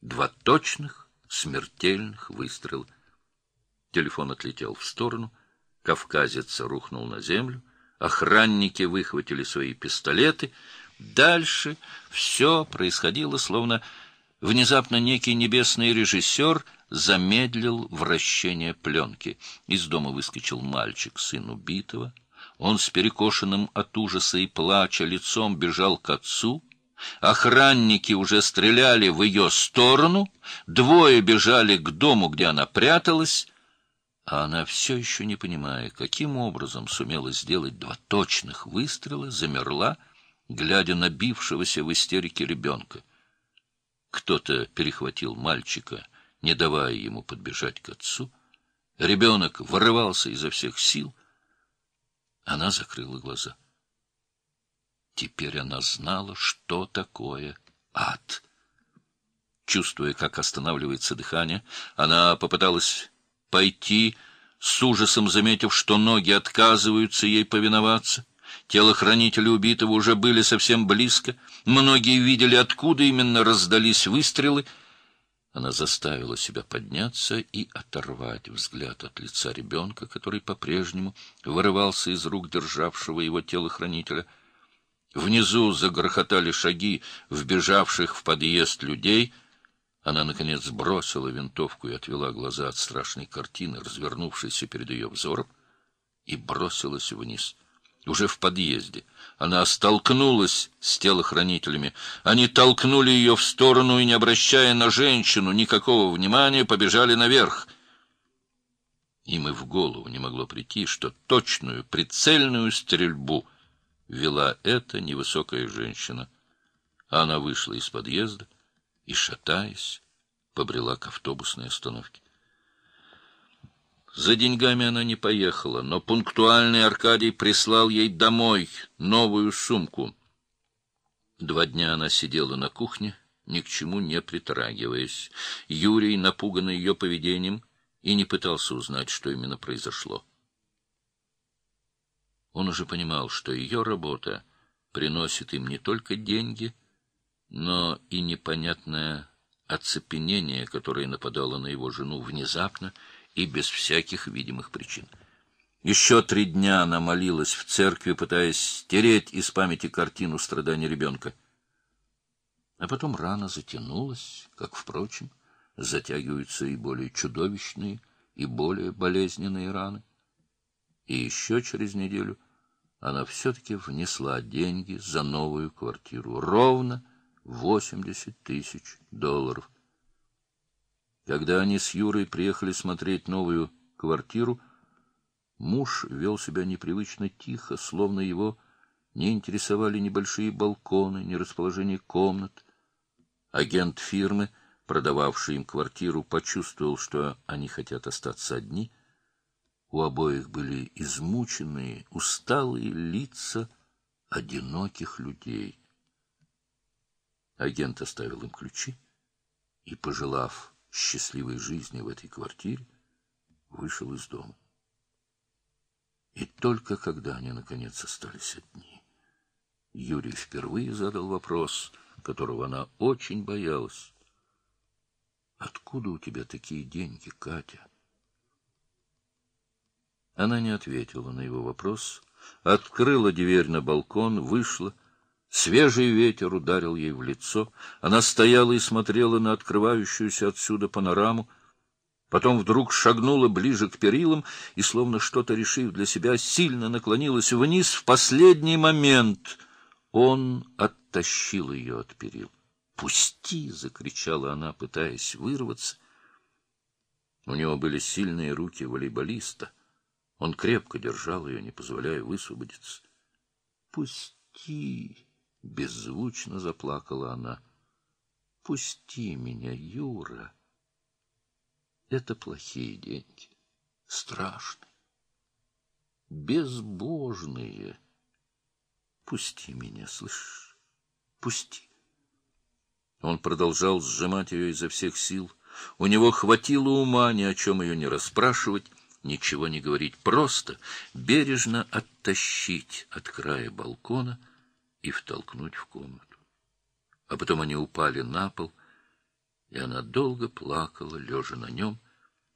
Два точных, смертельных выстрела. Телефон отлетел в сторону, кавказец рухнул на землю, охранники выхватили свои пистолеты. Дальше все происходило, словно внезапно некий небесный режиссер замедлил вращение пленки. Из дома выскочил мальчик, сын убитого. Он с перекошенным от ужаса и плача лицом бежал к отцу. Охранники уже стреляли в ее сторону, двое бежали к дому, где она пряталась, а она все еще не понимая, каким образом сумела сделать два точных выстрела, замерла, глядя на бившегося в истерике ребенка. Кто-то перехватил мальчика, не давая ему подбежать к отцу. Ребенок вырывался изо всех сил, она закрыла глаза. Теперь она знала, что такое ад. Чувствуя, как останавливается дыхание, она попыталась пойти, с ужасом заметив, что ноги отказываются ей повиноваться. Телохранители убитого уже были совсем близко. Многие видели, откуда именно раздались выстрелы — она заставила себя подняться и оторвать взгляд от лица ребенка, который по-прежнему вырывался из рук державшего его телохранителя. Внизу загрохотали шаги вбежавших в подъезд людей. Она, наконец, бросила винтовку и отвела глаза от страшной картины, развернувшейся перед ее взором, и бросилась вниз — уже в подъезде. Она столкнулась с телохранителями. Они толкнули ее в сторону и, не обращая на женщину никакого внимания, побежали наверх. Им и в голову не могло прийти, что точную, прицельную стрельбу вела эта невысокая женщина. Она вышла из подъезда и, шатаясь, побрела к автобусной остановке. За деньгами она не поехала, но пунктуальный Аркадий прислал ей домой новую сумку. Два дня она сидела на кухне, ни к чему не притрагиваясь. Юрий, напуганный ее поведением, и не пытался узнать, что именно произошло. Он уже понимал, что ее работа приносит им не только деньги, но и непонятное оцепенение, которое нападало на его жену внезапно и без всяких видимых причин. Еще три дня она молилась в церкви, пытаясь стереть из памяти картину страдания ребенка. А потом рана затянулась, как, впрочем, затягиваются и более чудовищные, и более болезненные раны. И еще через неделю она все-таки внесла деньги за новую квартиру. Ровно восемьдесят тысяч долларов. Когда они с Юрой приехали смотреть новую квартиру, муж вел себя непривычно тихо, словно его не интересовали небольшие балконы, ни расположение комнат. Агент фирмы, продававший им квартиру, почувствовал, что они хотят остаться одни. У обоих были измученные, усталые лица одиноких людей. Агент оставил им ключи и, пожелав счастливой жизни в этой квартире, вышел из дома. И только когда они, наконец, остались одни, Юрий впервые задал вопрос, которого она очень боялась. «Откуда у тебя такие деньги, Катя?» Она не ответила на его вопрос, открыла дверь на балкон, вышла, Свежий ветер ударил ей в лицо. Она стояла и смотрела на открывающуюся отсюда панораму. Потом вдруг шагнула ближе к перилам и, словно что-то решив для себя, сильно наклонилась вниз в последний момент. Он оттащил ее от перил. «Пусти!» — закричала она, пытаясь вырваться. У него были сильные руки волейболиста. Он крепко держал ее, не позволяя высвободиться. «Пусти!» — беззвучно заплакала она. — Пусти меня, Юра. Это плохие деньги, страшные, безбожные. Пусти меня, слышишь? Пусти. Он продолжал сжимать ее изо всех сил. У него хватило ума ни о чем ее не расспрашивать, ничего не говорить, просто бережно оттащить от края балкона — и втолкнуть в комнату. А потом они упали на пол, и она долго плакала, лежа на нем,